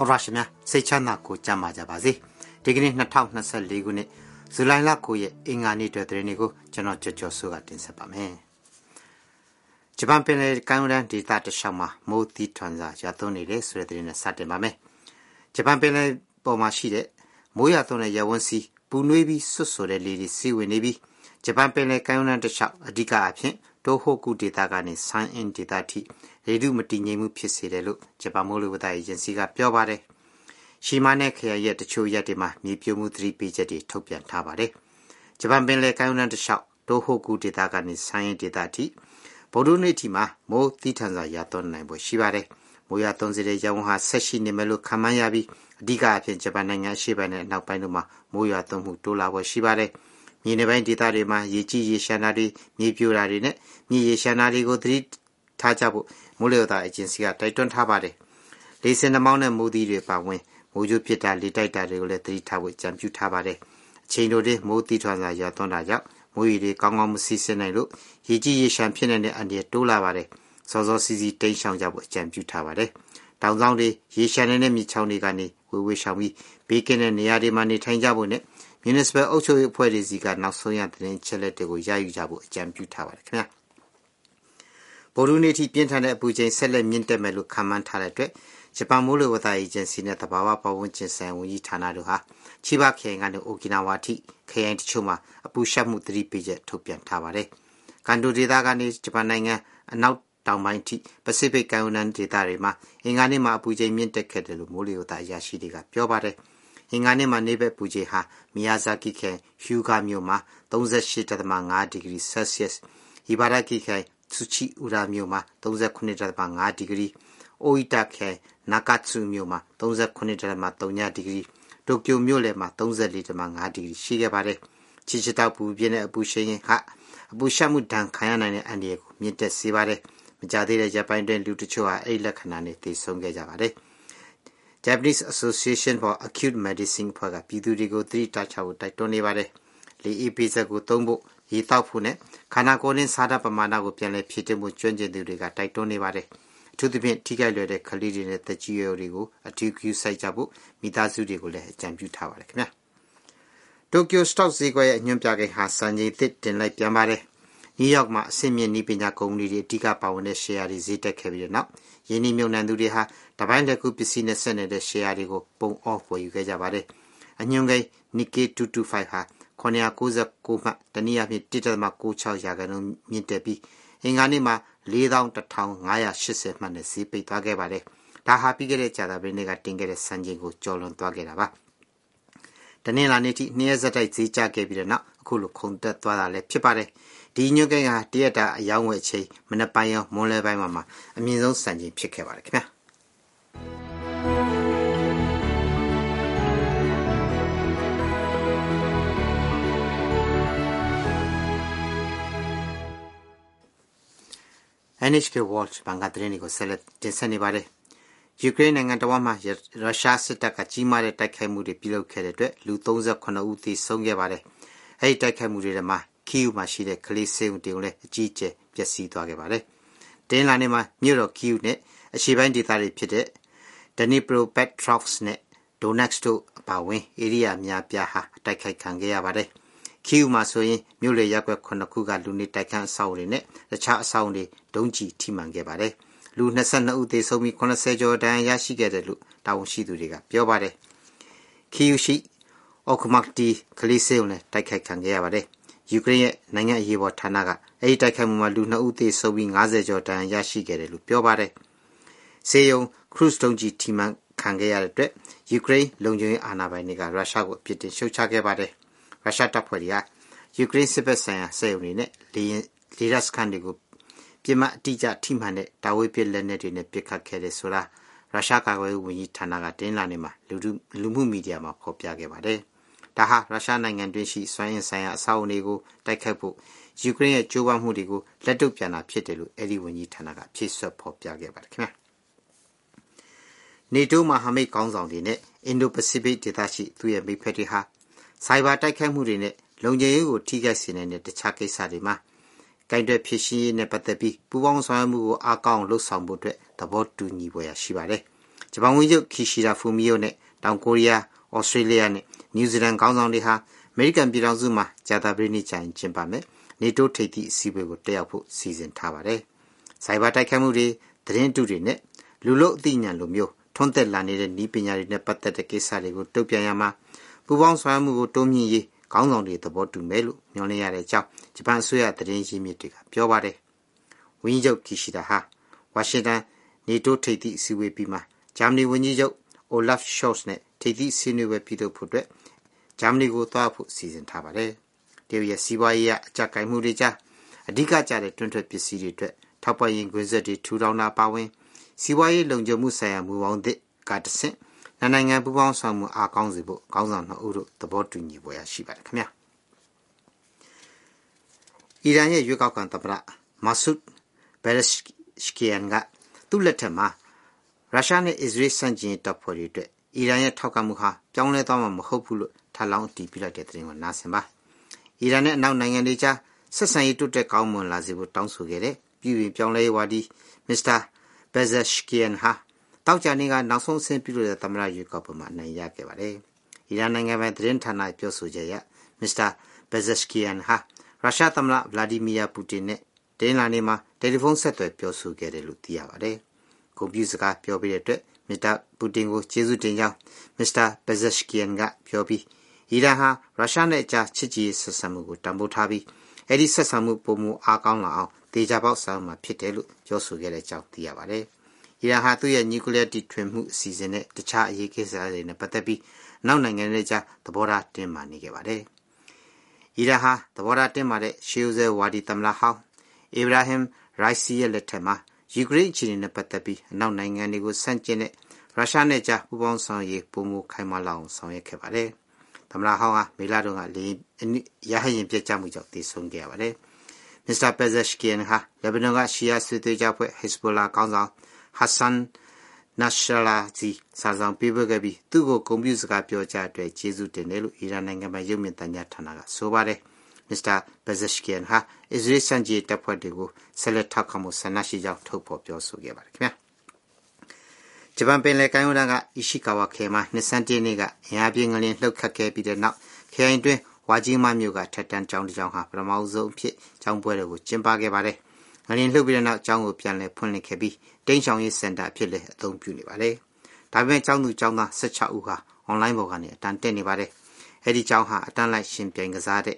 တော်ရရှိမြစိတ်ချမ်းသာကိုကြမ်းပါကြပါစေဒီကနေ့2024ခုနှစ်ဇူလိုင်လ9ရက်အင်္ဂါနေ့အတွက်သတင်းတွေကိုကျွန်တော်ကြော်ကြော်ဆိုကတင်ဆက်ပါမယ်ဂျပန်ပင်လယ်ကမ်းရိုးတန်းဒေသတလျှောက်မှာမိုးသီးထွန်စာရသွန်းနေတယ်ဆိုတဲ့သတင်းနဲ့စတင်ပါမယ်ဂျပန်ပင်လယ်ပေါ်မှာရှိတဲ့မိုးရသွန်းတဲ့ရဝန်းစီပူနွေးပြီးဆွတ်ဆိုတဲ့လေတွေစီးဝင်နေပြီးဂျပန်ပင်လယ်ကမ်းရိုးတန်းတလျှောက်အဓိကအဖြစ် တိုဟိုကူဒေတာကနေဆိုင်းအင်ဒေတာထိရေဒုမတည်ငြိမ်မှုဖြစ်စေတယ်လို့ဂျပန်မိုးလေဝသအေဂျင်စီကပြောပါတယ်။ရှီမာနဲ့ခရိုင်ရဲ့တချို့ရက်တွေမှာမြေပြိုမှုသတိပေးချက်တွေထုတ်ပြန်ထားပါတယ်။ဂျပန်ပင်လယ်ကမ်းရိုးတန်းတစ်လျှောက်တိုဟိုကူဒေတာကနေဆိုင်းအင်ဒေတာထိဗုဒ္ဓနေ့ထိမှာမိုးတီးထန်စွာရသွန်းနိုင်ဖို့ရှိပါတယ်။မိုးရသွန်းစေတဲ့ရောင်ဟာဆက်ရှိနေမယ်လို့ခန့်မှန်းရပြီးအဓိကအဖြစ်ဂျပန်နိုင်ငံရှေ့ပိုင်းနဲ့အနောက်ပိုင်းတို့မှာမိုးရွာသွန်းမှုတိုးလာဖို့ရှိပါတယ်။ မြေနေပိုင်းဒေသတွေမှာရေကြီးရေရှမ်းတာတွေမြေပြိုတာတွေနဲ့မြေရေရှမ်းတာတွေကိုသတိထားကြဖို့မိုးလေဝသအေဂျင်စီကတိုက်တွန်းထားပါတယ်။လေစင်နှမောင်းနဲ့မိုးသီးတွေပါဝင်မိုးကြိုးဖြစ်တာလေတိုက်တာတွေကိုလည်းသတိထားဖို့ကြံပြုထားပါတယ်။အချိန်တိုတွေမိုးသီးထွန်စာရွာသွန်းတာကြောင့်မိုးရေတွေကောင်းကောင်းမစီးဆင်းနိုင်လို့ရေကြီးရေရှမ်းဖြစ်နေတဲ့အန္တရာယ်တိုးလာပါတယ်။စောစောစီးစီးတိမ်းရှောင်ကြဖို့အကြံပြုထားပါတယ်။တောင်ဆောင်တွေရေရှမ်းနေတဲ့မြေချောင်းတွေကနေဝေဝေရှောင်ပြီးဘေးကင်းတဲ့နေရာတွေမှာနေထိုင်ကြဖို့နဲ့ municipal အုပ်ချုပ်ရေးအဖွဲ့တွေစီကနောက်ဆုံးရသတင်းချက်လက်တွေကိုရယူကြဖို့အကြံပြုထားပါတယ်ခင်ဗျာဗိုလ်ရူနေထိပြင်းထန်တဲ့အပူချိန်ဆက်လက်မြင့်တက်မယ်လို့ခန့်မှန်းထားတဲ့အတွက်ဂျပန်မိုးလေဝသအေဂျင်စီနဲ့တဘာဝပတ်ဝန်းကျင်ဆိုင်ဝန်ကြီးဌာနတို့ဟာချီဘခရိုင်ကနေအိုကီနာဝါထိခရိုင်တချို့မှာအပူရှက်မှုသတိပေးချက်ထုတ်ပြန်ထားပါတယ်။ကန်တိုဒေသကနေဂျပန်နိုင်ငံအနောက်တောင်ပိုင်းထိပစိဖိတ်ကမ်းရိုးတန်းဒေသတွေမှာအင်္ဂါနေ့မှာအပူချိန်မြင့်တက်ခဲ့တယ်လို့မိုးလေဝသအရာရှိတွေကပြောပါတယ်။ အင်္ဂါနေ့မှာနေဘက်ပူချိန်ဟာမီယာဇာကီခရိုင်ဟျူဂါမြို့မှာ38.5ဒီဂရီဆယ်ဆီယပ်စ်ဟီဘာရာကီခရိုင်ဆူချီဥရာမြို့မှာ39.5ဒီဂရီအိုအီတာခရိုင်နာကာ tsу မြို့မှာ39.3ဒီဂရီတိုကျိုမြို့လယ်မှာ34.5ဒီဂရီရှိခဲ့ပါတယ်ချီချတောက်ပူပြင်းတဲ့အပူရှိန်ဟာအပူရှက်မှုဒဏ်ခံရနိုင်တဲ့အန္တရာယ်ကိုမြင့်တက်စေပါတယ်မကြသေးတဲ့ဂျပန်တွင်လူတချို့ဟာအဲ့လက္ခဏာနဲ့သိဆုံးခဲ့ကြပါတယ်။ Japanese Association for Acute Medicine ဖွဲ့ကပြည်သူတွေကိုသတိထားချဖို့တိုက်တွန်းနေပါတယ်။လေအေးပေးစက်ကိုသုံးဖို့ရေတောက်ဖို့နဲ့ခန္ဓာကိုယ်နဲ့စားတဲ့ပမာဏကိုပြန်လည်ဖြည့်တင်းမှုကျွမ်းကျင်သူတွေကတိုက်တွန်းနေပါတယ်။အထူးသဖြင့်ထိခိုက်လွယ်တဲ့ကလေးတွေနဲ့သက်ကြီးရွယ်တွေကိုအထူးကူစိုက်ကြဖို့မိသားစုတွေကိုလည်းအကြံပြုထားပါတယ်ခင်ဗျာ။တိုကျိုစတော့ဈေးကွက်ရဲ့အညွှန်းပြကိန်းဟာစံချိန်သစ်တင်လိုက်ပြန်ပါတယ်။ နယူးယောက်မှာအဆင့်မြင့်နည်းပညာကုမ္ပဏီတွေအဓိကပါဝင်တဲ့ share တွေဈေးတက်ခဲ့ပြီးတဲ့နောက်ယင်းနှိမ့်မြုံနှံသူတွေဟာတပိုင်းလက်ကူပစ္စည်းနဲ့ဆက်နေတဲ့ share တွေကိုပုံ off ဝယ်ယူခဲ့ကြပါတယ်။အညွှန်းကိန်း Nikkei 225ဟာ999မှတနည်းအားဖြင့်1.96ရာခိုင်နှုန်းမြင့်တက်ပြီးအင်္ဂါနေ့မှာ41580မှတ်နဲ့ဈေးပိတ်သွားခဲ့ပါတယ်။ဒါဟာပြီးခဲ့တဲ့ကြာသပတေးနေ့ကတင်ခဲ့တဲ့စံချိန်ကိုကျော်လွန်သွားခဲ့တာပါ။တနင်္လာနေ့ထိနှစ်ရက်ဆက်တိုက်ဈေးကျခဲ့ပြီးတဲ့နောက် အခုလိုခုန်တက်သွားတာလည်းဖြစ်ပါတယ်။ဒီညွှန်းကိန်းဟာတရက်တာအယောင်းဝယ်ချိန်မနက်ပိုင်းရောမွန်းလယ်ပိုင်းမှာမှာအမြင့်ဆုံးစံချိန်ဖြစ်ခဲ့ပါတယ်ခင်ဗျာ။ NHK World ဘန်ကသတင်းတွေကိုဆက်လက်တင်ဆက်နေပါတယ်။ယူကရိန်းနိုင်ငံတော်မှာရုရှားစစ်တပ်ကကြီးမားတဲ့တိုက်ခိုက်မှုတွေပြုလုပ်ခဲ့တဲ့အတွက်လူ38ဦးသေဆုံးခဲ့ပါတယ်။ အဲဒီတိုက်ခိုက်မှုတွေထဲမှာကီးယူမှာရှိတဲ့ကလေးစေုံတင်ကိုလည်းအကြီးအကျယ်ပျက်စီးသွားခဲ့ပါတယ်။တင်းလာနေမှာမြို့တော်ကီးယူနဲ့အရှေ့ပိုင်းဒေသတွေဖြစ်တဲ့ Dnipropetrovsk နဲ့ Donetsk တို့အပါအဝင်ဧရိယာများပြားဟာတိုက်ခိုက်ခံခဲ့ရပါတယ်။ခီးယူမှာဆိုရင်မြို့လေရက်ွက်9ခုကလူနေတိုက်ခန်းအဆောက်အဦတွေနဲ့တခြားအဆောက်အဦတွေဒုံးကျည်ထိမှန်ခဲ့ပါတယ်။လူ22ဦးသေဆုံးပြီး80ကျော်ဒဏ်ရာရရှိခဲ့တယ်လို့တာဝန်ရှိသူတွေကပြောပါတယ်။ခီးယူရှိ အော်ခမက်တီကလေးစေုံနဲ့တိုက်ခိုက်ခံခဲ့ရပါတယ်။ယူကရိန်းရဲ့နိုင်ငံအရေးပေါ်ဌာနကအဲဒီတိုက်ခိုက်မှုမှာလူ2ဦးသေဆုံးပြီး90ကျော်ဒဏ်ရာရရှိခဲ့တယ်လို့ပြောပါတယ်။စေယုံခရုစ်ဒုံးကြီးထိမှန်ခံခဲ့ရတဲ့အတွက်ယူကရိန်းလုံခြုံရေးအာဏာပိုင်တွေကရုရှားကိုအပြစ်တင်ရှုတ်ချခဲ့ပါတယ်။ရုရှားတပ်ဖွဲ့တွေကယူကရိန်းစစ်ဘက်ဆိုင်ရာစက်ရုံတွေနဲ့လေယာဉ်လေတပ်စခန်းတွေကိုပြစ်မှတ်အတိအကျထိမှန်တဲ့တာဝေးပစ်လက်နက်တွေနဲ့ပစ်ခတ်ခဲ့တယ်ဆိုတာရုရှားကာကွယ်ရေးဝန်ကြီးဌာနကတင်းလာနေမှာလူလူမှုမီဒီယာမှာဖော်ပြခဲ့ပါတယ်။ ဒါဟာရုရှားနိုင်ငံတွင်းရှိစွမ်းအင်ဆိုင်ရာအဆောက်အအုံတွေကိုတိုက်ခတ်ဖို့ယူကရိန်းရဲ့ကြိုးပမ်းမှုတွေကိုလက်တုပ်ပြန်တာဖြစ်တယ်လို့အဲဒီဝန်ကြီးဌာနကဖြည့်ဆွတ်ဖော်ပြခဲ့ပါတယ်ခင်ဗျာနေတိုးမဟာမိတ်ကောင်းဆောင်တွေနဲ့အင်ဒိုပစိဖိတ်ဒေသရှိသူ့ရဲ့မိဖက်တွေဟာစိုက်ဘာတိုက်ခိုက်မှုတွေနဲ့လုံခြုံရေးကိုထိခိုက်စေနိုင်တဲ့တခြားကိစ္စတွေမှာကင်တွယ်ဖြစ်ရှင်းရေးနဲ့ပတ်သက်ပြီးပူးပေါင်းဆောင်ရွက်မှုကိုအားကောင်းလှုပ်ဆောင်ဖို့အတွက်သဘောတူညီပွဲရရှိပါတယ်။ဂျပန်ဝန်ကြီးချုပ်ခီရှီရာဖူမီယိုနဲ့တောင်ကိုရီးယားဩစတြေးလျနဲ့ နယူးဇီလန်ခေါင်းဆောင်တွေဟာအမေရိကန်ပြည်ထောင်စုမှာဂျာတာပရိနိကျရင်ကျင်းပမယ်နေတိုးထိပ်သီးအစည်းအဝေးကိုတက်ရောက်ဖို့စီစဉ်ထားပါတယ်။စိုက်ဘာတိုက်ခိုက်မှုတွေသတင်းတုတွေနဲ့လူလို့အသိဉာဏ်လိုမျိုးထွန်းသက်လာနေတဲ့ဤပညာတွေနဲ့ပတ်သက်တဲ့ကိစ္စတွေကိုတုံ့ပြန်ရမှာပူပေါင်းဆောင်ရွက်မှုကိုတိုးမြှင့်ရေးခေါင်းဆောင်တွေသဘောတူမယ်လို့မျှော်လင့်ရတဲ့အကြောင်းဂျပန်အစိုးရသတင်းရင်းမြစ်တွေကပြောပါတယ်။ဝင်းကြီးချုပ်ခီရှီဒါဟာဝါရှင်တန်နေတိုးထိပ်သီးအစည်းအဝေးပြီးမှဂျာမနီဝန်ကြီးချုပ်အိုလဖ်ရှော့စ်နဲ့ထိပ်သီးဆွေးနွေးပွဲပြုလုပ်ဖို့အတွက် ဂျာမနီကိုသွားဖို့စီစဉ်ထားပါတယ်။တရုတ်ရဲ့စီးပွားရေးအကြကိုင်မှုတွေကြားအဓိကကျတဲ့တွန်းထွက်ပစ္စည်းတွေအတွက်ထောက်ပံ့ရေးကွင်းဆက်တွေထူထောင်တာပါဝင်စီးပွားရေးလုံခြုံမှုဆိုင်ရာမူပေါင်းသစ်ကတဆင့်နိုင်ငံပူးပေါင်းဆောင်မှုအားကောင်းစေဖို့ခေါင်းဆောင်နှစ်ဦးတို့သဘောတူညီပွဲရရှိပါတယ်ခင်ဗျာအီရန်ရဲ့ရွေးကောက်ခံသမ္မတမာဆုဒ်ဘယ်ရရှ်ကီယန်ကသူ့လက်ထက်မှာရုရှားနဲ့အစ္စရေးစန့်ကျင်တပ်ဖွဲ့တွေအတွက်အီရန်ရဲ့ထောက်ခံမှုဟာပြောင်းလဲသွားမှာမဟုတ်ဘူးလို့ ထပ်လောင်းအတည်ပြုလိုက်တဲ့သတင်းကိုနားဆင်ပါအီရန်နဲ့အနောက်နိုင်ငံတွေကြားဆက်ဆံရေးတိုးတက်ကောင်းမွန်လာစေဖို့တောင်းဆိုခဲ့တဲ့ပြည်ပပြောင်းလဲရေးဝါဒီမစ္စတာဘက်ဇက်ရှ်ကီယန်ဟာတောက်ကြနေကနောက်ဆုံးအဆင့်ပြုလို့တဲ့သမ္မတရွေးကောက်ပွဲမှာနိုင်ရခဲ့ပါတယ်။အီရန်နိုင်ငံပိုင်သတင်းဌာနပြောဆိုချက်အရမစ္စတာဘက်ဇက်ရှ်ကီယန်ဟာရုရှားသမ္မတဗလာဒီမီယာပူတင်နဲ့တင်းလာနေမှာတယ်လီဖုန်းဆက်သွယ်ပြောဆိုခဲ့တယ်လို့သိရပါတယ်။ကွန်ပျူတာစကားပြောပြတဲ့အတွက်မစ္စတာပူတင်ကိုကျေးဇူးတင်ကြောင်းမစ္စတာဘက်ဇက်ရှ်ကီယန်ကပြောပြီး အီရန်ဟာရုရှားနဲ့အကြားချစ်ကြည်ရေးဆက်ဆံမှုကိုတံပိုးထားပြီးအဲ့ဒီဆက်ဆံမှုပုံမူအားကောင်းလာအောင်တေချာပေါက်ဆောင်မှာဖြစ်တယ်လို့ပြောဆိုခဲ့တဲ့အကြောင်းသိရပါတယ်။အီရန်ဟာသူ့ရဲ့နျူကလ িয়ার တီထွင်မှုအစီအစဉ်နဲ့တခြားအရေးကိစ္စတွေနဲ့ပတ်သက်ပြီးနောက်နိုင်ငံတွေကြားသဘောထားတင်းမာနေခဲ့ပါတယ်။အီရန်ဟာသဘောထားတင်းမာတဲ့ရှေးဦးဆဲဝါဒီသမ္မတဟောင်းအီဗရာဟင်ရိုက်စီရဲ့လက်ထက်မှာယူကရိန်းအခြေအနေနဲ့ပတ်သက်ပြီးအနောက်နိုင်ငံတွေကိုဆန့်ကျင်တဲ့ရုရှားနဲ့ကြားပူးပေါင်းဆောင်ရွက်ပုံမူခိုင်မာလာအောင်ဆောင်ရွက်ခဲ့ပါတယ်။ သမ္မတဟောင်းဟာမေလာတုန်းကလေရဟရင်ပြစ်ကြမှုကြောင့်တည်ဆုံခဲ့ရပါတယ်။မစ္စတာပက်ဇက်ရှ်ကီယန်ဟာလက်ဘနွန်ကရှီယာစစ်သွေးကြဖွဲ့ဟစ်စဘိုလာခေါင်းဆောင်ဟတ်ဆန်နရှလာဂျီစာဆောင်ပေးပို့ခဲ့ပြီးသူ့ကိုဂုဏ်ပြုစကားပြောကြားအတွက်ကျေးဇူးတင်တယ်လို့အီရန်နိုင်ငံပိုင်ရုပ်မြင်သံကြားဌာနကဆိုပါတယ်မစ္စတာဘက်ဇက်ရှ်ကီယန်ဟာအစ္စရေးစံကြီးတပ်ဖွဲ့တွေကိုဆက်လက်ထောက်ခံမှုဆန္ဒရှိကြောင်းထုတ်ဖော်ပြောဆိုခဲ့ပါတယ်ခင်ဗျာ ဂျပန်ပင်လယ်ကမ်းရိုးတန်းကအီရှိကာဝါခဲမှာနှစ်ဆန်းတည်းနေ့ကအင်အားပြင်းငလျင်လှုပ်ခတ်ခဲ့ပြီးတဲ့နောက်ခရိုင်တွင်းဝါကြီးမမြို့ကထက်တန်းကျောင်းတစ်ကျောင်းဟာပထမဆုံးအဖြစ်ကျောင်းပွဲတွေကိုကျင်းပခဲ့ပါတယ်။ငလျင်လှုပ်ပြီးတဲ့နောက်ကျောင်းကိုပြန်လည်ဖွင့်လှစ်ခဲ့ပြီးတိန့်ဆောင်ရေးစင်တာအဖြစ်လည်းအသုံးပြုနေပါတယ်။ဒါပေမဲ့ကျောင်းသူကျောင်းသား16ဦးဟာအွန်လိုင်းပေါ်ကနေအတန်းတက်နေပါတယ်။အဲဒီကျောင်းဟာအတန်းလိုက်ရှင်ပြိုင်ကစားတဲ့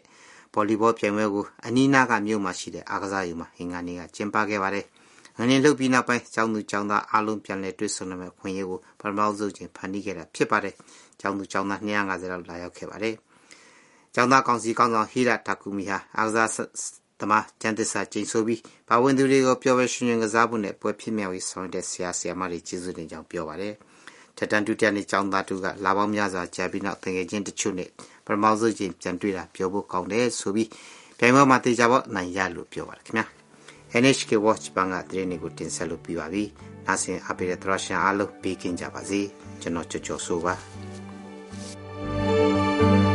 ဗော်လီဘောပြိုင်ပွဲကိုအနီးနားကမြို့မှာရှိတဲ့အားကစားရုံမှာဟင်္ဂါနေ့ကကျင်းပခဲ့ပါတယ်။ ငလျင်လှုပ်ပြီးနောက်ပိုင်းကျောင်းသူကျောင်းသားအားလုံးပြန်လည်တွေ့ဆုံနိုင်မဲ့ခွင့်ရကိုပထမဆုံးချိန်ဖန်တီးခဲ့တာဖြစ်ပါတယ်။ကျောင်းသူကျောင်းသား250လောက်လာရောက်ခဲ့ပါတယ်။ကျောင်းသားကောင်စီကောင်းဆောင်ဟီရာတာကူမီဟာအားကစားသမားကျန်သစ္စာကျိန်ဆိုပြီးဘာဝင်သူတွေကိုပြောပဲရှင်ရှင်ကစားဖို့နဲ့ပွဲဖြစ်မြောက်ရေးဆောင်တဲ့ဆရာဆရာမတွေကျေးဇူးတင်ကြောင်းပြောပါတယ်။ထက်တန်ဒုတိယနေ့ကျောင်းသားတို့ကလာပေါင်းများစွာကြာပြီးနောက်တငယ်ချင်းတချို့နဲ့ပထမဆုံးချင်းပြန်တွေ့တာပြောဖို့ကောင်းတယ်ဆိုပြီးပြိုင်ပွဲမှာတေချာပေါနိုင်ရလို့ပြောပါတယ်ခင်ဗျာ။ NHK Watch ဘန်ကသတင်းတွေကိုတင်ဆက်လို့ပြပါပြီ။နားဆင်အပိရထရရှင်အားလုံးပေးကင်းကြပါစေ။ကျွန်တော်ကြော်ကြော်ဆိုပါ။